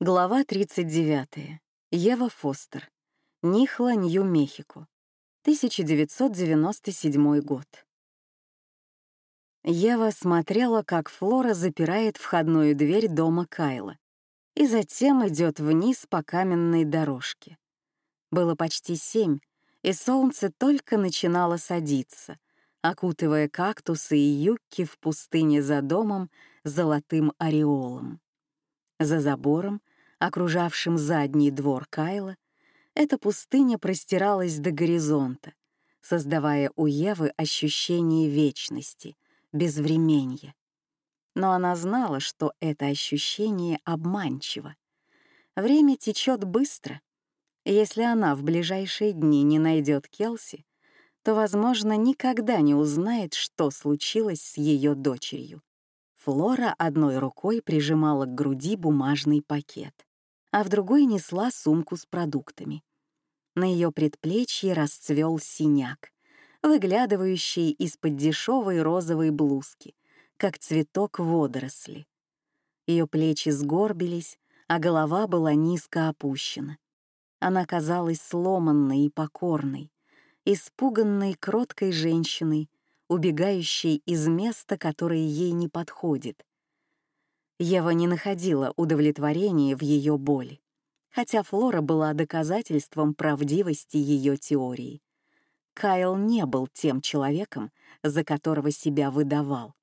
Глава 39. Ева Фостер. Нихла, Нью-Мехико. 1997 год. Ева смотрела, как Флора запирает входную дверь дома Кайла и затем идет вниз по каменной дорожке. Было почти семь, и солнце только начинало садиться, окутывая кактусы и юбки в пустыне за домом золотым ореолом. За забором окружавшим задний двор Кайла, эта пустыня простиралась до горизонта, создавая у Евы ощущение вечности, безвременья. Но она знала, что это ощущение обманчиво. Время течет быстро. Если она в ближайшие дни не найдет Келси, то, возможно, никогда не узнает, что случилось с ее дочерью. Флора одной рукой прижимала к груди бумажный пакет а в другой несла сумку с продуктами. На ее предплечье расцвел синяк, выглядывающий из-под дешевой розовой блузки, как цветок водоросли. Ее плечи сгорбились, а голова была низко опущена. Она казалась сломанной и покорной, испуганной кроткой женщиной, убегающей из места, которое ей не подходит, Ева не находила удовлетворения в ее боли, хотя Флора была доказательством правдивости ее теории. Кайл не был тем человеком, за которого себя выдавал.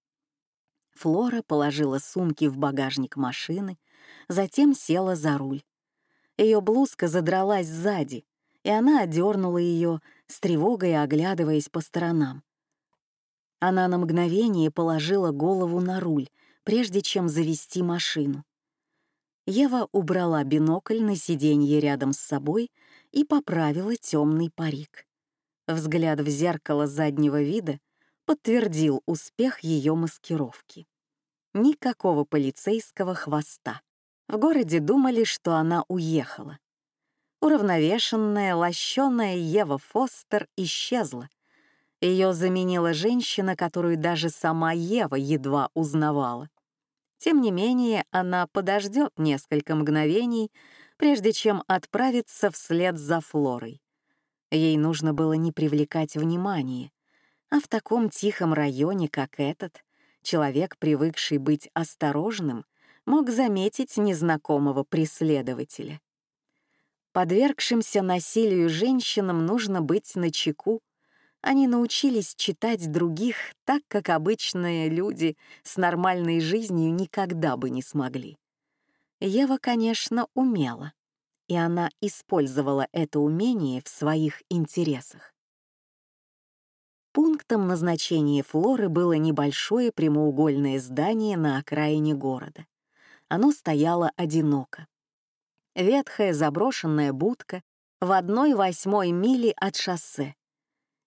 Флора положила сумки в багажник машины, затем села за руль. Ее блузка задралась сзади, и она одернула ее, с тревогой оглядываясь по сторонам. Она на мгновение положила голову на руль, прежде чем завести машину. Ева убрала бинокль на сиденье рядом с собой и поправила темный парик. Взгляд в зеркало заднего вида подтвердил успех ее маскировки. Никакого полицейского хвоста. В городе думали, что она уехала. Уравновешенная, лощеная Ева Фостер исчезла. Ее заменила женщина, которую даже сама Ева едва узнавала. Тем не менее, она подождет несколько мгновений, прежде чем отправиться вслед за Флорой. Ей нужно было не привлекать внимания, а в таком тихом районе, как этот, человек, привыкший быть осторожным, мог заметить незнакомого преследователя. Подвергшимся насилию женщинам нужно быть начеку, они научились читать других так, как обычные люди с нормальной жизнью никогда бы не смогли. Ева, конечно, умела, и она использовала это умение в своих интересах. Пунктом назначения Флоры было небольшое прямоугольное здание на окраине города. Оно стояло одиноко. Ветхая заброшенная будка в одной восьмой мили от шоссе,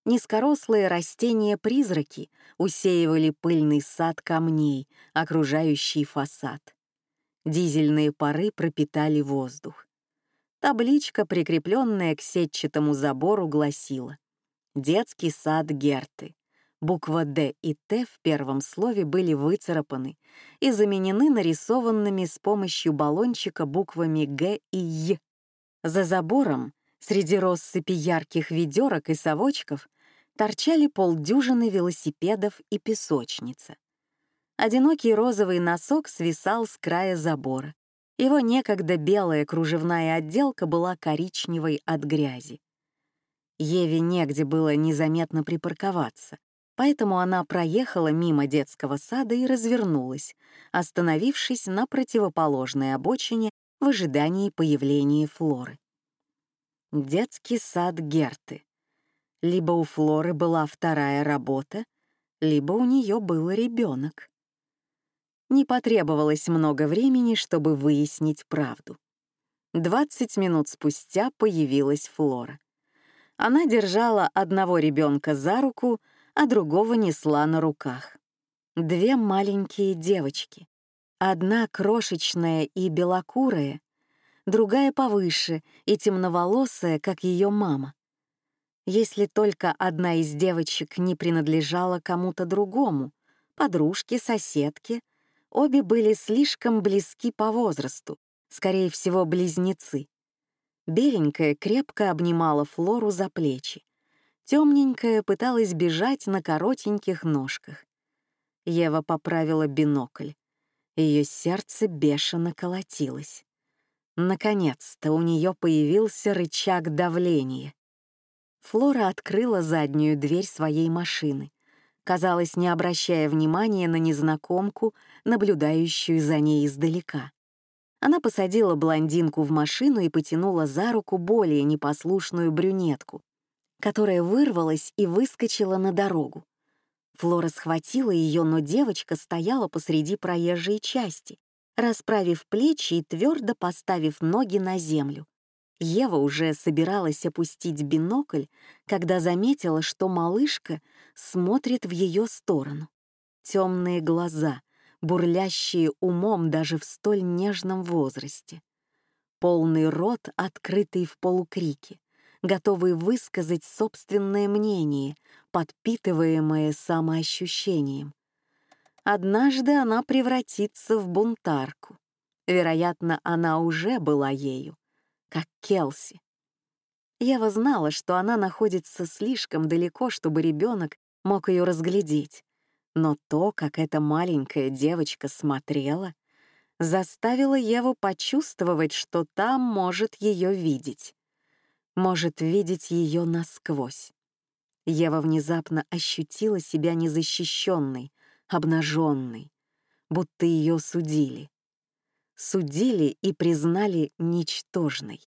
Низкорослые растения-призраки усеивали пыльный сад камней, окружающий фасад. Дизельные пары пропитали воздух. Табличка, прикрепленная к сетчатому забору, гласила «Детский сад Герты». Буква «Д» и «Т» в первом слове были выцарапаны и заменены нарисованными с помощью баллончика буквами «Г» и «Й». За забором, среди россыпи ярких ведерок и совочков, торчали полдюжины велосипедов и песочница. Одинокий розовый носок свисал с края забора. Его некогда белая кружевная отделка была коричневой от грязи. Еве негде было незаметно припарковаться, поэтому она проехала мимо детского сада и развернулась, остановившись на противоположной обочине в ожидании появления Флоры. Детский сад Герты. Либо у Флоры была вторая работа, либо у нее был ребенок. Не потребовалось много времени, чтобы выяснить правду. Двадцать минут спустя появилась Флора. Она держала одного ребенка за руку, а другого несла на руках. Две маленькие девочки. Одна крошечная и белокурая, другая повыше и темноволосая, как ее мама если только одна из девочек не принадлежала кому-то другому, подружке, соседке, обе были слишком близки по возрасту, скорее всего, близнецы. Беленькая крепко обнимала Флору за плечи. Темненькая пыталась бежать на коротеньких ножках. Ева поправила бинокль. Ее сердце бешено колотилось. Наконец-то у нее появился рычаг давления. Флора открыла заднюю дверь своей машины, казалось, не обращая внимания на незнакомку, наблюдающую за ней издалека. Она посадила блондинку в машину и потянула за руку более непослушную брюнетку, которая вырвалась и выскочила на дорогу. Флора схватила ее, но девочка стояла посреди проезжей части, расправив плечи и твердо поставив ноги на землю. Ева уже собиралась опустить бинокль, когда заметила, что малышка смотрит в ее сторону. Темные глаза, бурлящие умом даже в столь нежном возрасте. Полный рот, открытый в полукрике, готовый высказать собственное мнение, подпитываемое самоощущением. Однажды она превратится в бунтарку. Вероятно, она уже была ею, как Келси. Ева знала, что она находится слишком далеко, чтобы ребенок мог ее разглядеть. Но то, как эта маленькая девочка смотрела, заставило Еву почувствовать, что там может ее видеть. Может видеть ее насквозь. Ева внезапно ощутила себя незащищенной, обнаженной, будто ее судили. Судили и признали ничтожной.